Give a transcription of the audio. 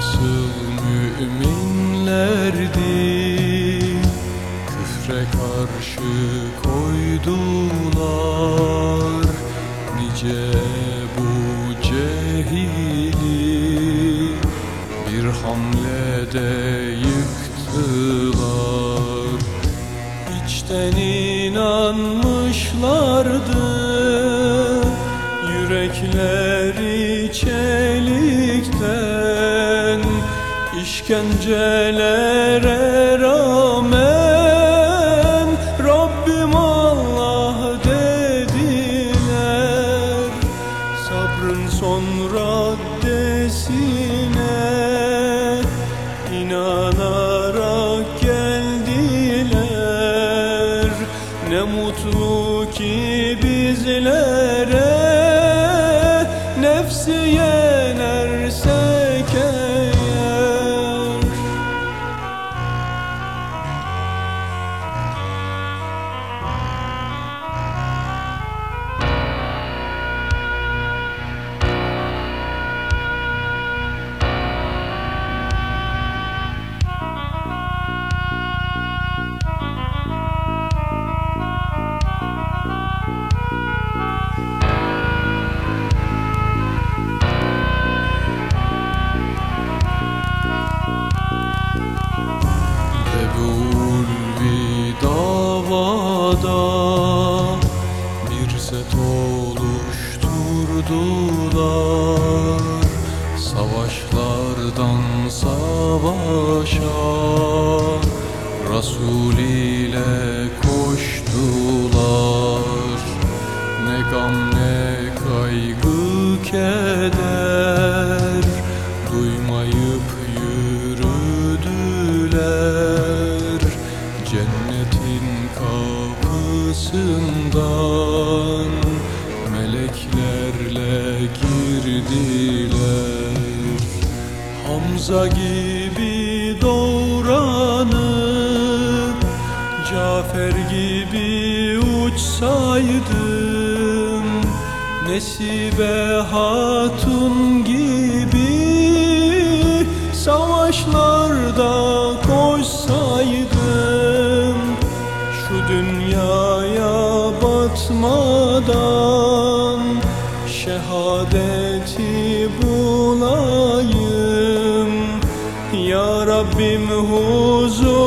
Nasıl müminlerdi? Küfre karşı koydular. Nice bu cehili? Bir hamlede yıktılar. İçten inanmışlardı. Yürekleri çelikten işkencelere rağmen Rabbim Allah dediler. Sabrın son raddesine inanarak geldiler. Ne mutlu ki bizlere oluşturdular Savaşlardan savaşa Resul ile koştular. Ne gam ne kaygı keder. Duymayıp yürüdüler Meleklerle girdiler. Hamza gibi doğranıp Cafer gibi uçsaydım Nesibe hatun gibi Savaşlarda koşsaydım Şu dünyaya batmadan Şehadeti bulayım. Ya Rabbim huzur